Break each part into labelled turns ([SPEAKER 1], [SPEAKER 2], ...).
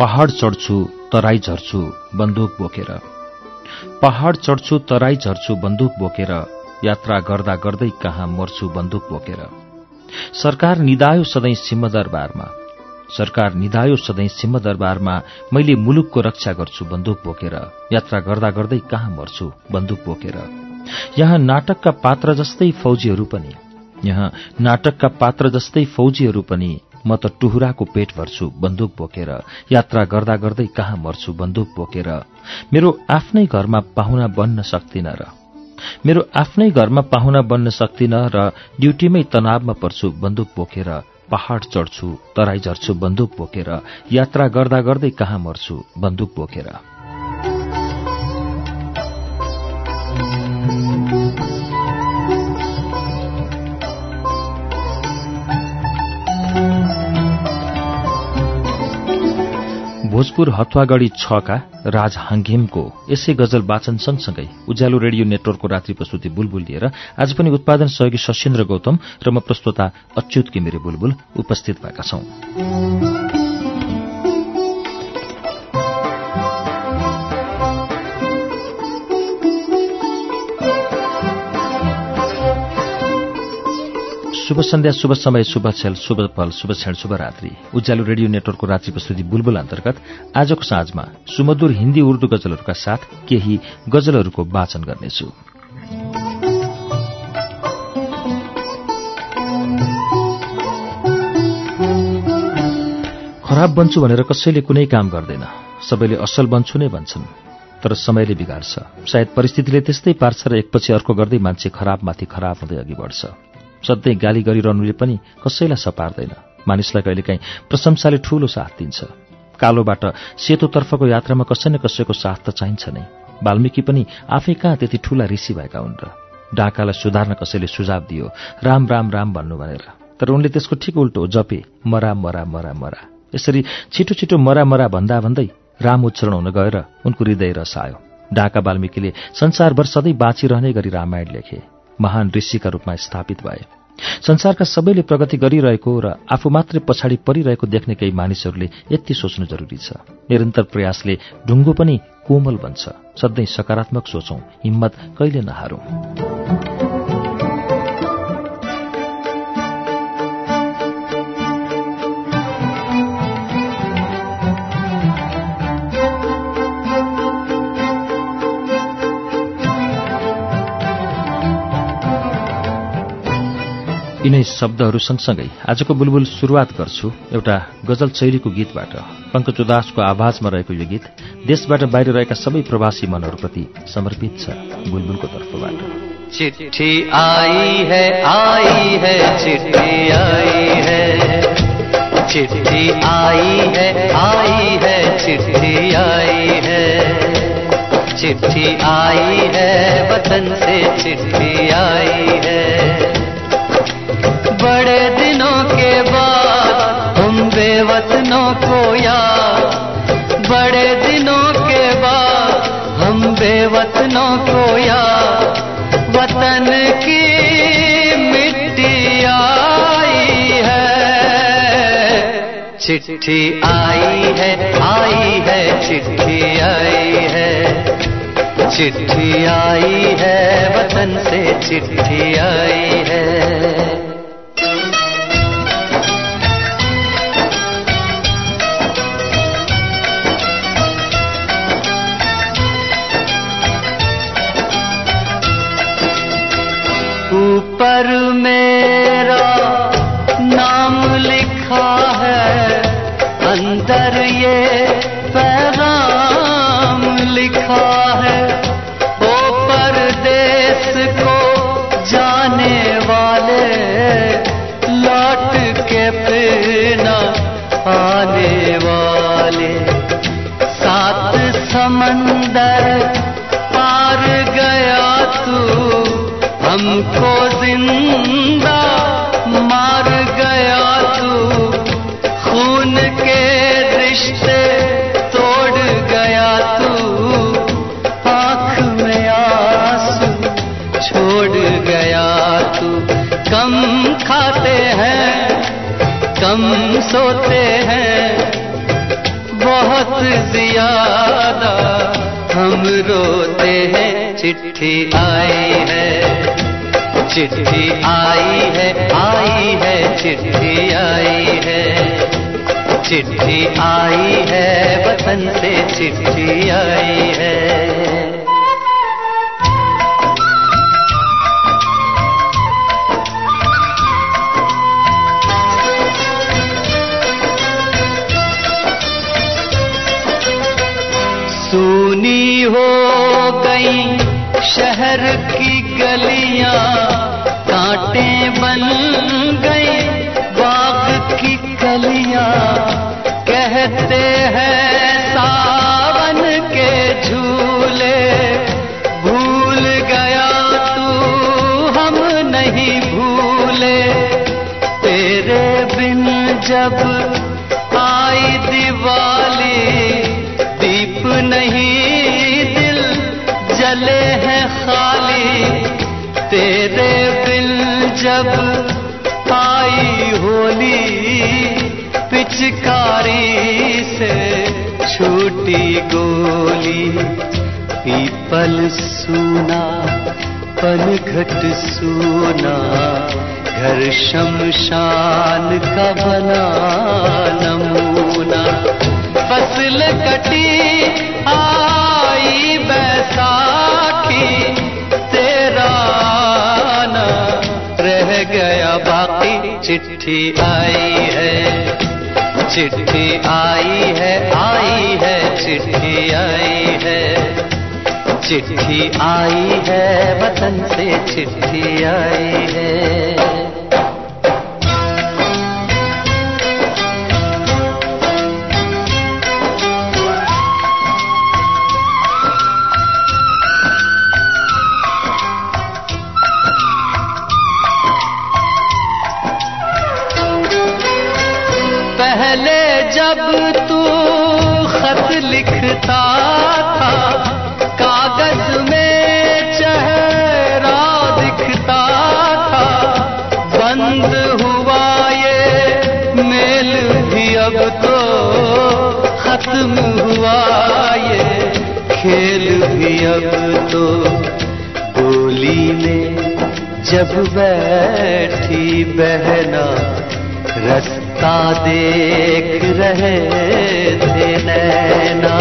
[SPEAKER 1] पहाड चढ्छु तराई झर्छु बन्दुक बोकेर। पहाड चढ्छु तराई झर्छु बन्दुक बोकेर यात्रा गर्दा गर्दै कहाँ मर्छु बन्दुक बोकेर। सरकार निदायो सधैँ सिंहदरबारमा। सरकार निदायो सधैँ सिंहदरबारमा मैले मुलुकको रक्षा गर्छु बन्दुक बोकेर। यात्रा गर्दा गर्दै कहाँ मर्छु बन्दुक बोकेर। यहाँ नाटकका पात्र जस्तै फौजीहरू पनि। यहाँ नाटकका पात्र जस्तै फौजीहरू पनि म त टुहुराको पेट भर्छु बन्दुक बोकेर। यात्रा गर्दा गर्दै कहाँ मर्छु बन्दुक बोकेर। मेरो आफ्नै घरमा पाहुना बन्न सक्दिन र। मेरो आफ्नै घरमा पाहुना बन्न सक्दिन र ड्युटीमै तनावमा पर्छु बन्दुक बोकेर। पहाड़ चढ्छु तराई झर्छु बन्दुक बोकेर। यात्रा गर्दा गर्दै कहाँ मर्छु बन्दुक बोकेर। भोजपुर हथुवागढ़ी छका राज हाङघिमको यसै गजल वाचन सँगसँगै उज्यालो रेडियो नेटवर्कको रात्रि प्रस्तुति बुलबुल लिएर आज पनि उत्पादन सहयोगी सशेन्द्र गौतम र म प्रस्तोता अच्युत किमिरे बुलबुल उपस्थित भएका छौं। शुभ सन्ध्या शुभ समय शुभ छेल शुभ पल शुभ क्षण शुभ रात्रि। उज्यालो रेडियो नेटवर्कको रात्रि प्रस्तुति बुलबुल अन्तर्गत आजको साँझमा सुमधुर हिन्दी उर्दू गजलहरूका साथ केही गजलहरूको वाचन गर्नेछु। खराब बन्छु भनेर कसैले कुनै काम गर्दैन। सबैले असल बन्छु नै भन्छन् तर समयले बिगार्छ। सायद परिस्थितिले त्यस्तै पार्छ र एकपछि अर्को गर्दै मान्छे खराबमाथि खराब हुँदै अघि बढ्छ। सधैँ गाली गरिरहनुले पनि कसैलाई सपार्दैन। मानिसलाई कहिलेकाहीँ प्रशंसाले ठूलो साथ दिन्छ। कालोबाट सेतोतर्फको यात्रामा कसै न कसैको साथ त चाहिन्छ नै। वाल्मीकि पनि आफै कहाँ त्यति ठूला ऋषि भएका हुन् र? डाकालाई सुधार्न कसैले सुझाव दियो? राम राम राम भन्नु भनेर। तर उनले त्यसको ठिक उल्टो जपे मरा मरा मरा मरा। यसरी छिटो छिटो मरा मरा भन्दा भन्दै राम उच्चारण हुन गएर उनको हृदय रसायो। डाका वाल्मीकिले संसारभर सधैँ बाँचिरहने गरी रामायण लेखे। महान ऋषिका रूपमा स्थापित भए। संसारका सबैले प्रगति गरिरहेको र आफू मात्रै पछाडि परिरहेको देख्ने केही मानिसहरूले यति सोच्नु जरुरी छ। निरन्तर प्रयासले ढुङ्गो पनि कोमल बन्छ। सधैँ सकारात्मक सोचौं हिम्मत कहिले नहारौं। यिनै शब्दहरू सँगसँगै आजको बुलबुल सुरुवात गर्छु एउटा गजल शैलीको गीतबाट। पङ्कज उदासको आवाजमा रहेको यो गीत देशबाट बाहिर रहेका सबै प्रवासी मनहरूप्रति समर्पित छ बुलबुलको तर्फबाट।
[SPEAKER 2] चिट्ठी आई है आई है चिट्ठी आई है। चिट्ठी आई है आई है चिट्ठी आई है। चिट्ठी आई है वतन से चिट्ठी आई है। दिनों के बाद हम बेवतनों को याद बड़े दिनों के बाद हम बेवतनों को याद वतन की मिट्टी आई है चिट्ठी आई है आई है चिट्ठी आई है चिट्ठी आई है वतन से चिट्ठी आई है ऊपर मेरा हम रोते हैं चिट्ठी आई है चिट्ठी आई है आई है चिट्ठी आई है चिट्ठी आई है वतन से चिट्ठी आई है گلیاں کاٹے بن जब आई होली पिचकारी से छूटी गोली पीपल सूना पनघट सूना घर शमशान का बना नमूना फसल कटी आई चिट्ठी आई है चिट्ठी आई है आई है चिट्ठी आई है चिट्ठी आई है वतन से चिट्ठी आई है पहले जब तू खत लिखता था कागज में चेहरा दिखता था बंद हुआ ये मेल भी अब तो खत्म हुआ ये खेल भी अब तो डोली में जब बैठी बहना रास्ता देख रहे थे नैना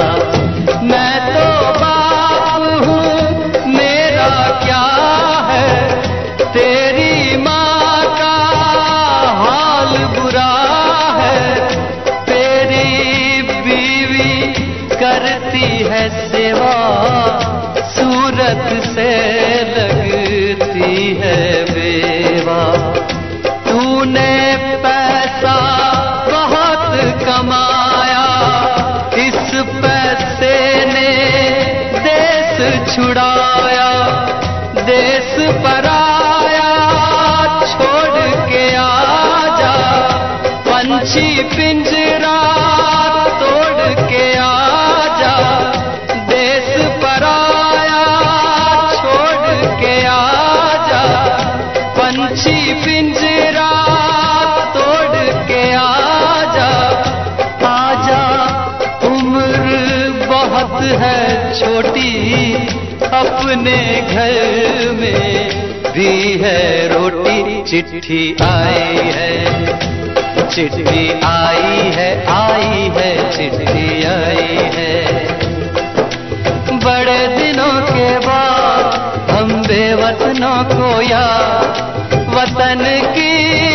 [SPEAKER 2] अपने घर में भी है रोटी चिट्ठी आई है चिट्ठी आई है आई है चिट्ठी आई है बड़े दिनों के बाद हम बेवतनों को याद वतन की मिट्टी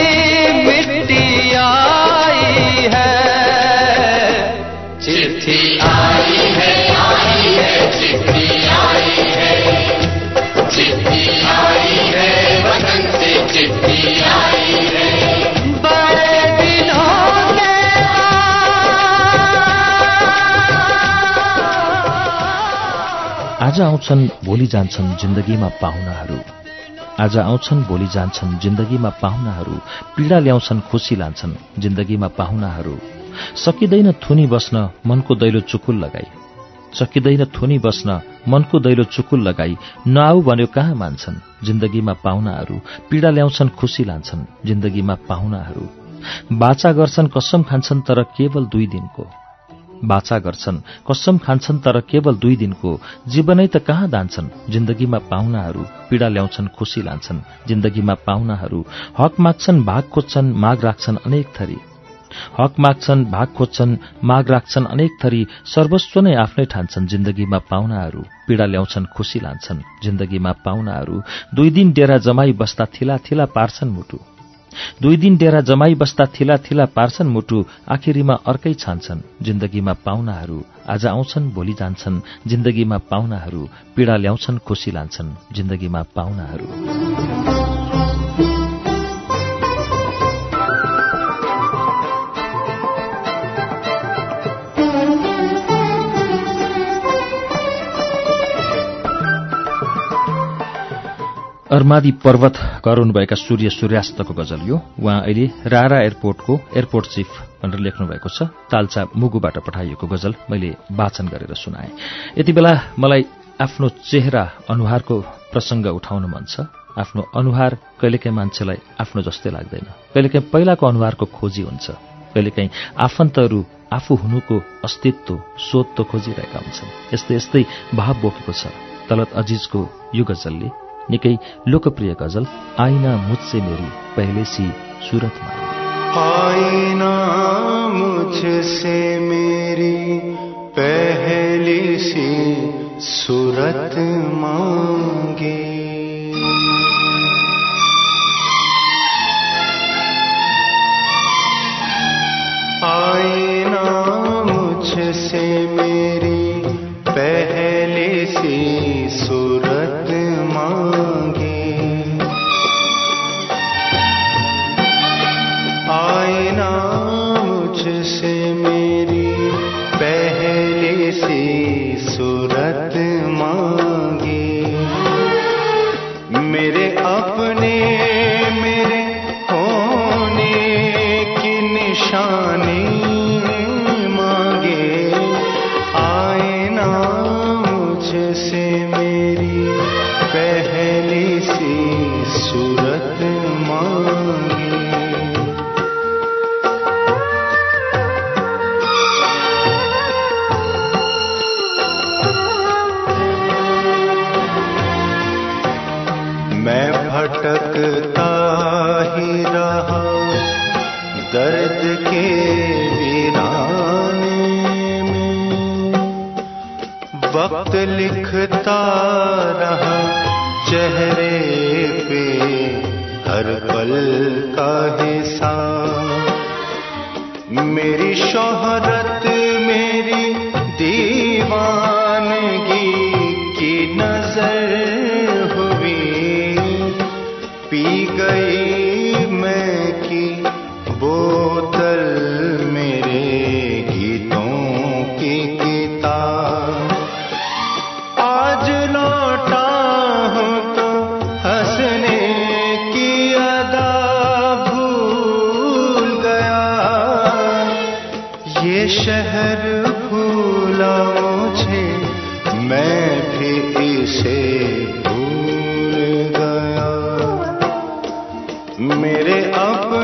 [SPEAKER 1] आज आउँछन् भोलि जान्छन् जिन्दगीमा पाहुनाहरू। आज आउँछन् भोलि जान्छन् जिन्दगीमा पाहुनाहरू। पीडा ल्याउँछन् खुसी लान्छन् जिन्दगीमा पाहुनाहरू। सकिँदैन थुनी बस्न मनको दैलो चुकुल लगाई। सकिँदैन थुनी बस्न मनको दैलो चुकुल लगाई। नआऊ भन्यो कहाँ मान्छन् जिन्दगीमा पाहुनाहरू? पीडा ल्याउँछन् खुसी लान्छन् जिन्दगीमा पाहुनाहरू। बाचा गर्छन् कसम खान्छन् तर केवल दुई दिनको। बाचा गर्छन्। कसम खान्छन् तर केवल दुई दिनको। जीवनै त कहाँ दान्छन्? जिन्दगीमा पाहुनाहरू पीडा ल्याउँछन् खुसी लान्छन्। जिन्दगीमा पाहुनाहरू हक माग्छन् भाग खोज्छन् माग राख्छन् अनेक थरी। हक माग्छन् भाग खोज्छन् माग राख्छन् अनेक थरी। सर्वस्व नै आफ्नै ठान्छन्। जिन्दगीमा पाहुनाहरू पीडा ल्याउँछन् खुसी लान्छन्। जिन्दगीमा पाहुनाहरू दुई दिन डेरा जमाई बस्दा थिला थिला पार्छन् मुटु। दुई दिन डेरा जमाई बस्दा थिला थिला पार्छन् मुटु आखिरीमा अर्कै छान्छन्। जिन्दगीमा पाहुनाहरू आज आउँछन् भोलि जान्छन्। जिन्दगीमा पाहुनाहरू पीडा ल्याउँछन् खुसी लान्छन्। जिन्दगीमा पाहुनाहरू। अर्मादी पर्वत गराउनुभएका सूर्य सूर्यास्तको गजल यो। उहाँ अहिले रारा एयरपोर्टको एयरपोर्ट चिफ भनेर लेख्नु भएको छ। तालचा मुगुबाट पठाइएको गजल मैले वाचन गरेर सुनाएँ। यति बेला मलाई आफ्नो चेहरा अनुहारको प्रसङ्ग उठाउन मन छ। आफ्नो अनुहार कहिलेकाहीँ मान्छेलाई आफ्नो जस्तै लाग्दैन। कहिलेकाहीँ पहिलाको अनुहारको खोजी हुन्छ। कहिलेकाहीँ आफन्तहरू आफू हुनुको अस्तित्व सोध त खोजिरहेका हुन्छन्। यस्तै यस्तै भाव बोकेको छ। तलत अजिजको यो गजलले निकै लोकप्रिय गजल आइना मुझसे मेरी पहले सी सूरत
[SPEAKER 3] आईना मुझसे मेरी पहली सी सूरत मांगे मेरे अपने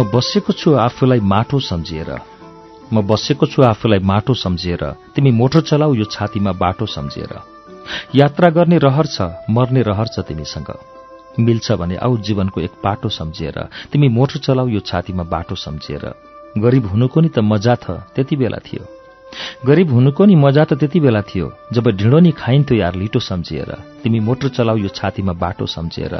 [SPEAKER 1] म बसेको छु आफूलाई माटो सम्झिएर। म बसेको छु आफूलाई माटो सम्झिएर। तिमी मोटर चलाऊ यो छातीमा बाटो सम्झिएर। यात्रा गर्ने रहर छ मर्ने रहर छ तिमीसँग। मिल्छ भने आऊ जीवनको एक पाटो सम्झिएर। तिमी मोटर चलाऊ यो छातीमा बाटो सम्झिएर। गरीब हुनुको नि त मजा थ त्यति बेला थियो। गरीब हुनुको नि मजा त त्यति बेला थियो। जब ढिँडो नि खाइन्थ्यो यार लिटो सम्झिएर। तिमी मोटर चलाऊ यो छातीमा बाटो सम्झिएर।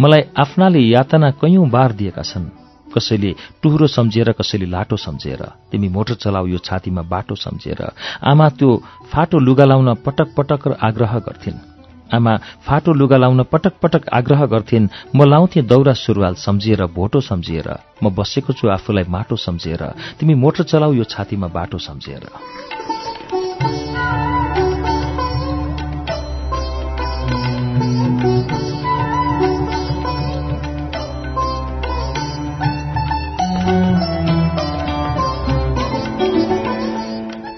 [SPEAKER 1] मलाई आफ्नाले यातना कैयौं बार दिएका छन्। कसैले टुहुरो सम्झिएर कसैले लाटो सम्झिएर तिमी मोटर चलाऊ यो छातीमा बाटो सम्झिएर आमा त्यो फाटो लुगा लाउन पटक पटक आग्रह गर्थिन्। आमा फाटो लुगा लाउन पटक पटक आग्रह गर्थिन् म लाउँथे दौरा सुरुवाल सम्झिएर भोटो सम्झिएर म बसेको छु आफूलाई माटो सम्झिएर तिमी मोटर चलाऊ यो छातीमा बाटो सम्झिएर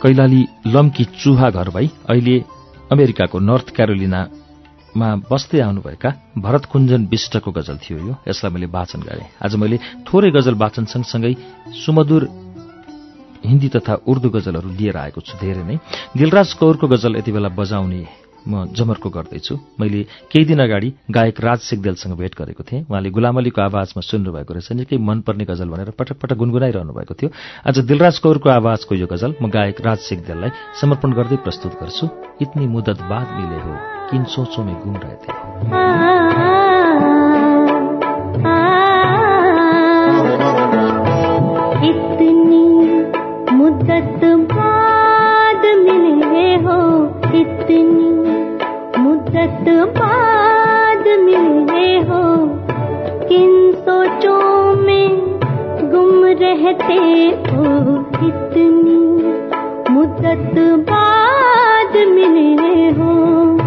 [SPEAKER 1] कैलाली लम्की चुहा घर भई अहिले अमेरिकाको नर्थ क्यारोलिनामा बस्दै आउनुभएका भरत कुञ्जन विष्टको गजल थियो यो। यसलाई मैले वाचन गरेँ। आज मैले थोरै गजल वाचन सँगसँगै सुमधुर हिन्दी तथा उर्दू गजलहरू लिएर आएको छु। धेरै नै। दिलराज कौरको गजल यति बेला बजाउने म जमर्को गर्दैछु। मैले केही दिन अगाडि गायक राज सिगदेलसँग भेट गरेको थिएँ। उहाँले गुलाम अलीको आवाजमा सुन्नुभएको रहेछ। निकै मनपर्ने गजल भनेर पटक पटक गुनगुनाइरहनु भएको थियो। आज दिलराज कौरको आवाजको यो गजल म गायक राज सिगदेललाई समर्पण गर्दै प्रस्तुत गर्छु। इतनी मुदत बाद मिले हो किन सोचों गुम रहे थे
[SPEAKER 4] इतनी बाद मिले हो इतनी मुद्दत बाद मिले हो। किन सोचों में गुम रहते हो इतनी मुद्दत बाद मिले हो।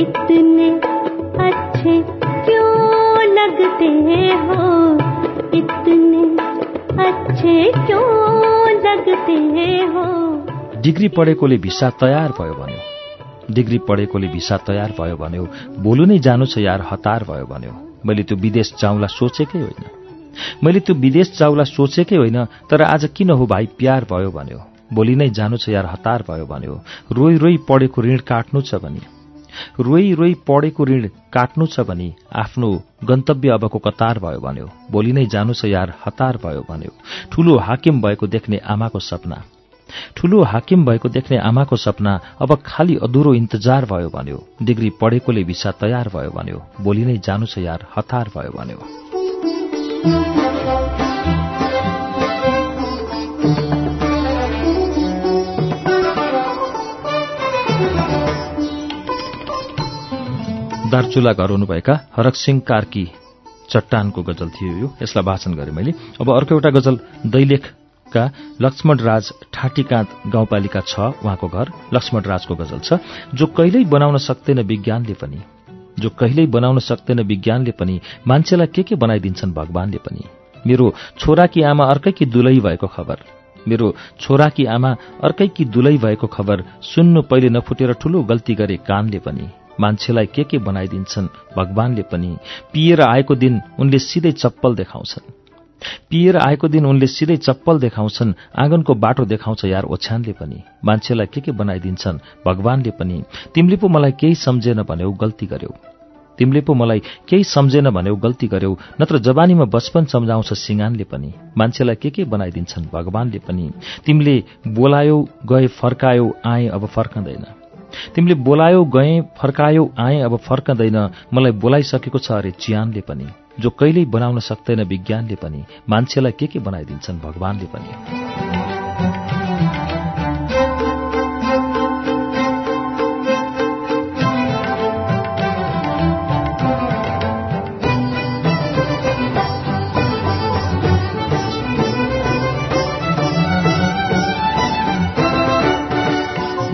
[SPEAKER 4] इतने
[SPEAKER 5] अच्छे क्यों लगते हो? इतने अच्छे क्यों लगते हो?
[SPEAKER 1] डिग्री पढेकोले भिसा तयार भयो भन्यो। डिग्री पढेकोले भिसा तयार भयो भन्यो। भोलु नै जानु छ यार हतार भयो भन्यो। मैले त्यो विदेश जाउँला सोचेकै होइन। मैले त्यो विदेश जाउँला सोचेकै होइन तर आज किन हो भाइ प्यार भयो भन्यो। भोलि नै जानु छ यार हतार भयो भन्यो। रोई रोई पढेको ऋण काट्नु छ भने। रोई रोई पढेको ऋण काट्नु छ भने आफ्नो गन्तव्य अबको कतार भयो भन्यो। भोलि नै जानु छ यार हतार भयो भन्यो। ठूलो हाकिम भएको देख्ने आमाको सपना। ठूलो हाकिम भएको देख्ने आमाको सपना अब खाली अधुरो इन्तजार भयो भन्यो। डिग्री पढेकोले भिसा तयार भयो भन्यो। भोलि नै जानु छ यार हतार भयो भन्यो। दार्चुला घर हुनुभएका हरकसिंह कार्की चट्टानको गजल थियो यो। यसलाई वाचन गरेँ मैले। अब अर्को एउटा गजल दैलेखका लक्ष्मण राज ठाटीकाँत गाउँपालिका छ उहाँको घर लक्ष्मण राजको गजल छ। जो कहिल्यै बनाउन सक्दैन विज्ञानले पनि जो कहिल्यै बनाउन सक्दैन विज्ञानले पनि मान्छेलाई के के बनाइदिन्छन् भगवानले पनि? मेरो छोराकी आमा अर्कैकी दुलै भएको खबर? मेरो छोराकी आमा अर्कैकी दुलै भएको खबर सुन्नु पहिले नफुटेर ठूलो गल्ती गरे कानले पनि? मान्छेलाई के के बनाइदिन्छन् भगवानले पनि। पिएर आएको दिन उनले सिधै चप्पल देखाउँछन्। पिएर आएको दिन उनले सिधै चप्पल देखाउँछन् आँगनको बाटो देखाउँछ यार ओछ्यानले पनि। मान्छेलाई के के बनाइदिन्छन् भगवानले पनि। तिमीले पो मलाई केही सम्झेन भन्यौ गल्ती गर्यौ। तिमीले पो मलाई केही सम्झेन भन्यौ गल्ती गर्यौ नत्र जवानीमा बचपन सम्झाउँछ सिंगानले पनि। मान्छेलाई के के बनाइदिन्छन् भगवानले पनि। तिमीले बोलायौ गए फर्कायौ आए अब फर्कँदैन। तिमीले बोलायौ गए फर्कायौ आए अब फर्कँदैन। मलाई बोलाइसकेको छ अरे चियानले पनि जो कहिल्यै बनाउन सक्दैन विज्ञानले पनि। मान्छेलाई के के बनाइदिन्छन् भगवानले पनि?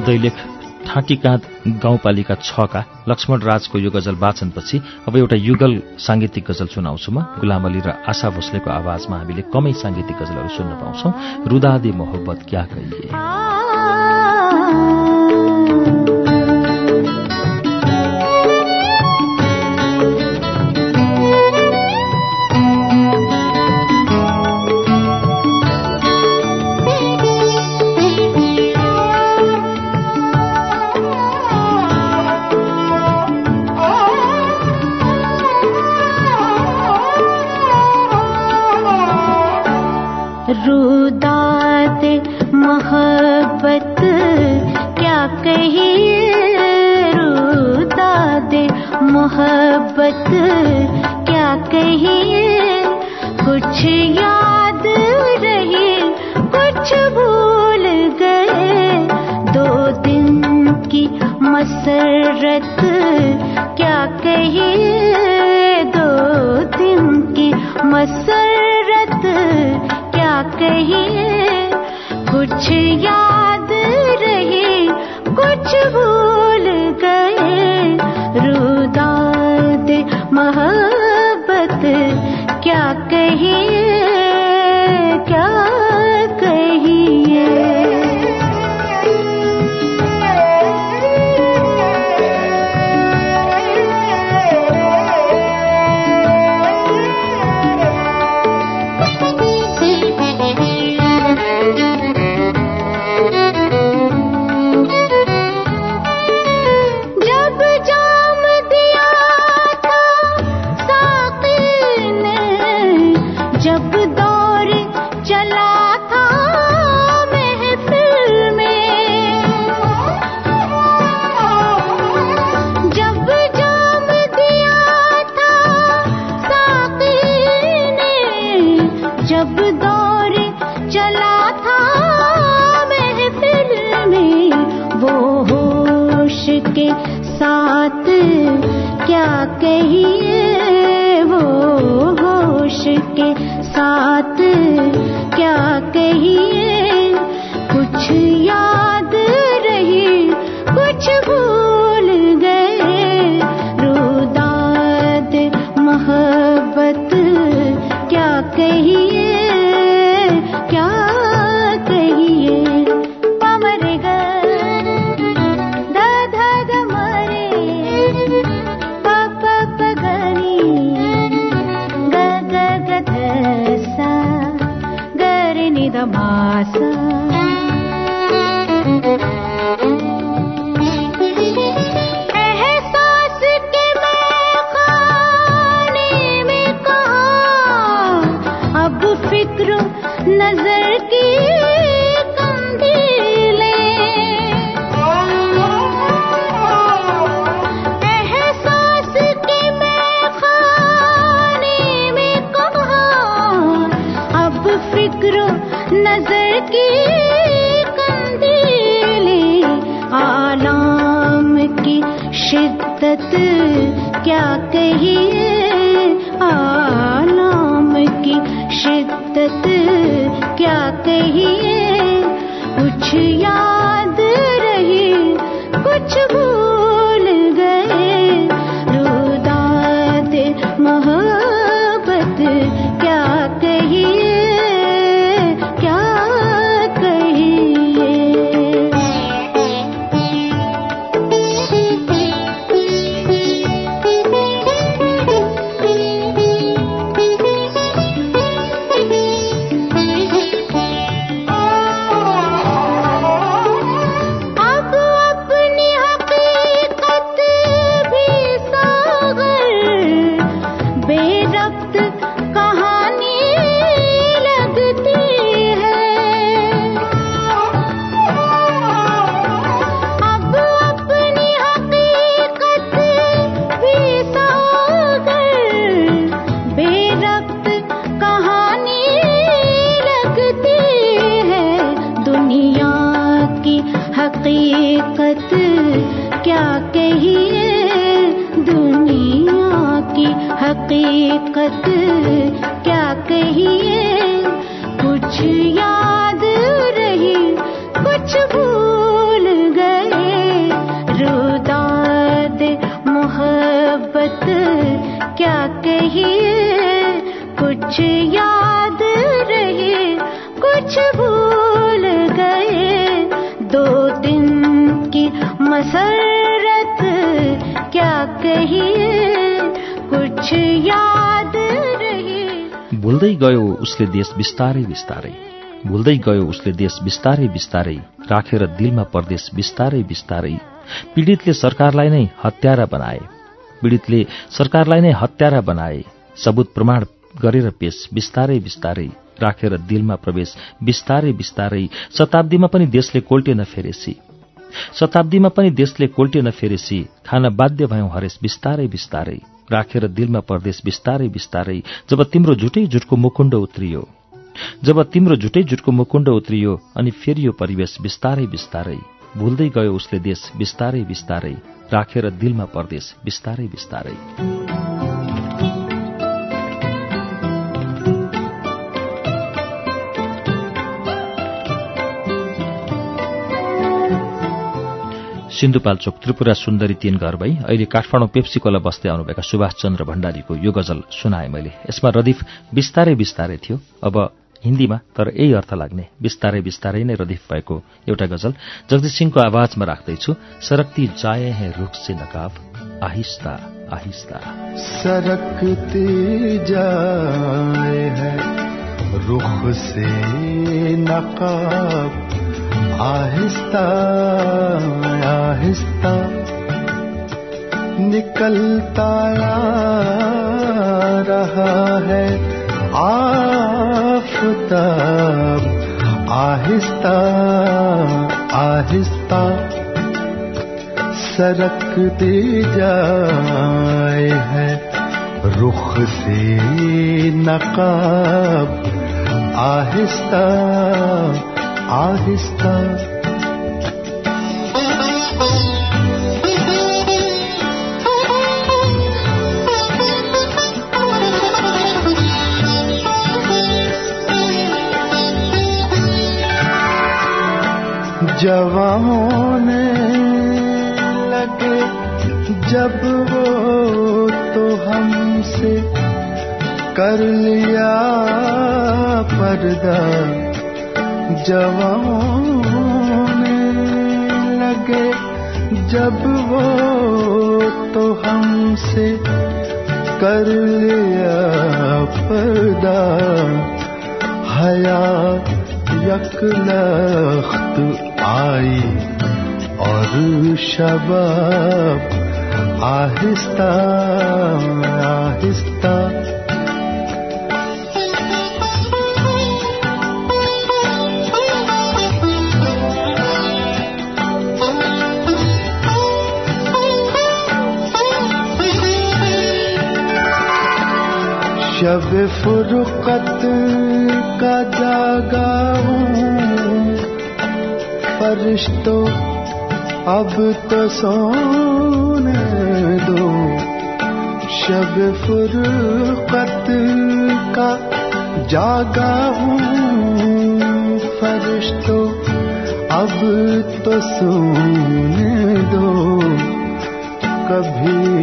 [SPEAKER 1] दैलेख छाँकी काँध गाउँपालिका छका लक्ष्मण राजको यो गजल वाचनपछि अब एउटा युगल साङ्गीतिक गजल सुनाउँछु म। गुलाम अली र आशा भोसलेको आवाजमा हामीले कमै साङ्गीतिक गजलहरू सुन्न पाउँछौँ। रुदादे मोहब्बत क्या कहिए?
[SPEAKER 5] मसरत क्या कहिए दो दिन की मसरत क्या कहिए कुछ याद रही कुछ भूल गए रुदाद मोहब्बत क्या कहिए के साथ क्या कहिए वो होश के साथ क्या कहिए कुछ याद रही कुछ भूल गए रुदाद मोहब्बत क्या शिद्दत क्या कहिए? आलाम की शिद्दत क्या कहिए? कुछ याद
[SPEAKER 1] भुल्दै गयो उसले देश बिस्तारै बिस्तारै। भुल्दै गयो उसले देश बिस्तारै बिस्तारै राखेर दिलमा परदेश बिस्तारै बिस्तारै। पीडितले सरकारलाई नै हत्यारा बनाए। पीडितले सरकारलाई नै हत्यारा बनाए। सबुत प्रमाण गरेर पेश बिस्तारै बिस्तारै राखेर दिलमा प्रवेश बिस्तारै बिस्तारै। शताब्दीमा पनि देशले कोल्टेन फेरेसी शताब्दीमा पनि देशले कोल्टेन फेरेसी खान बाध्य भयौं हरेस बिस्तारै बिस्तारै। राखेर दिलमा परदेश बिस्तारै बिस्तारै जब तिम्रो झुटै झुटको मुकुण्ड उत्रियो जब तिम्रो झुटै झुटको मुकुण्ड उत्रियो अनि फेरि यो परिवेश बिस्तारै बिस्तारै भुल्दै गयो उसले देश बिस्तारै बिस्तारै राखेर दिलमा परदेश बिस्तारै बिस्तारै। सिन्धुपाल्चोक त्रिपुरा सुन्दरी तीन घर भई अहिले काठमाडौँ पेप्सी कोला बस्दै आउनुभएका सुभाष चन्द्र भण्डारीको यो गजल सुनाए मैले। यसमा रदिफ बिस्तारै बिस्तारै थियो। अब हिन्दीमा तर यही अर्थ लाग्ने। बिस्तारै बिस्तारै नै रदिफ भएको एउटा गजल। जगदीश सिंहको आवाजमा राख्दैछु सरक्ती जाए हैं रुख से नकाब आहिस्ता आहिस्ता।
[SPEAKER 3] सरकते जाए है रुख से नकाब आहिस्ता आहिस्ता निकलता आ रहा है आफताब आहिस्ता आहिस्ता सरकते जाए है रुख से नकाब आहिस्ता आहिस्ता जवाने लगे जब वो तो لگے۔ جب وہ تو ہم سے کر لیا پردا حیا یک لخت آئی اور شباب آہستہ آہستہ आहिस्ता आहिस्ता शब फुरकत का जागा हूँ फरिश्तों अब तो सोने दो शब फुरकत का जागा हूँ फरिश्तों अब तो सोने दो कभी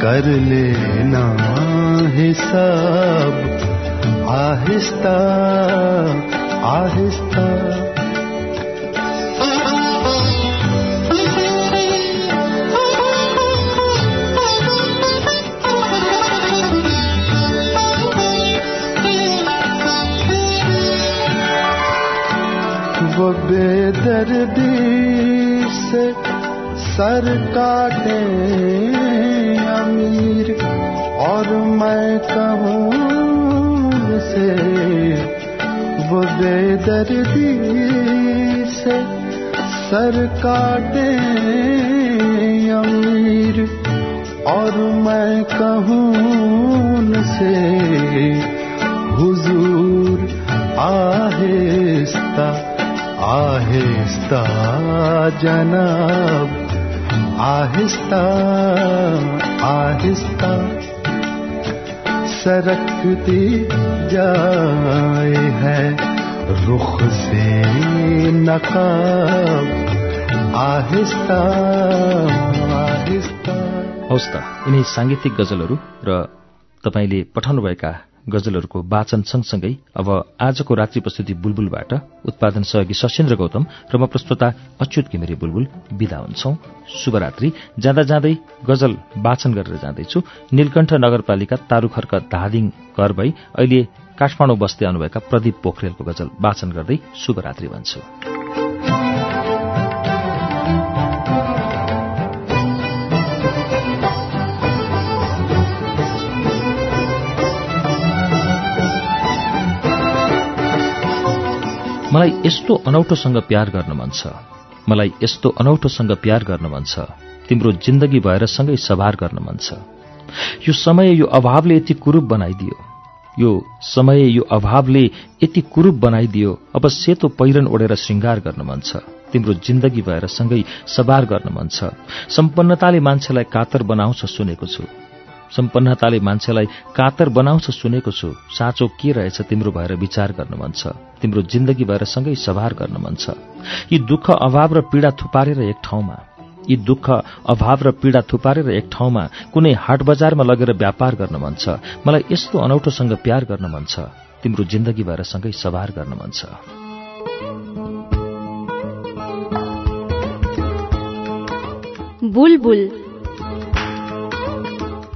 [SPEAKER 3] फुर्सत में कर लेना हिसाब आहिस्ता आहिस्ता वो बेदर्दी से सर काटे अमीर और मैं कहूँ से वो बेदर्दी से सर काटे अमीर और मैं कहूँ से हुजूर आहिस्ता आहिस्ता जनाब आहिस्ता आहिस्ता सरकती जाए है रुख से नकाब। आहिस्ता आहिस्ता।
[SPEAKER 1] हवस् त यिनै साङ्गीतिक गजलहरू र तपाईँले पठाउनुभएका गजलहरूको वाचन सँगसँगै अब आजको रात्रि प्रस्तुति बुलबुलबाट। उत्पादन सहयोगी सशेन्द्र गौतम र म प्रस्तुता अच्युत घिमिरे बुलबुल विदा हुन्छौ। शुभरात्रि। जाँदा जाँदै गजल वाचन गरेर जाँदैछु। नीलकण्ठ नगरपालिका तारुखर्क धादिङ घर भई अहिले काठमाडौँ बस्दै आउनुभएका प्रदीप पोखरेलको गजल वाचन गर्दै शुभरात्रि भन्छु। मलाई यस्तो अनौठोसँग प्यार गर्न मन छ। मलाई यस्तो अनौठोसँग प्यार गर्न मन छ। तिम्रो जिन्दगी भएर सँगै सवार गर्न मन छ। यो समय यो अभावले यति कुरूप बनाइदियो। यो समय यो अभावले यति कुरूप बनाइदियो। अब सेतो पहिरन ओढेर श्रृङ्गार गर्न मन छ। तिम्रो जिन्दगी भएर सँगै सवार गर्न मन छ। सम्पन्नताले मान्छेलाई कातर बनाउँछ सुनेको छु। सम्पन्नताले मान्छेलाई कातर बनाउँछ सुनेको छु। साँचो के रहेछ तिम्रो भएर विचार गर्न मन छ। तिम्रो जिन्दगी भएर सँगै सवार गर्न मन छ। यी दुःख अभाव र पीडा थुपारेर एक ठाउँमा। यी दुःख अभाव र पीडा थुपारेर एक ठाउँमा कुनै हाट बजारमा लगेर व्यापार गर्न मन छ। मलाई यस्तो अनौठोसँग प्यार गर्न मन छ। तिम्रो जिन्दगी भएर सँगै सवार गर्न मन छ।
[SPEAKER 6] बुलबुल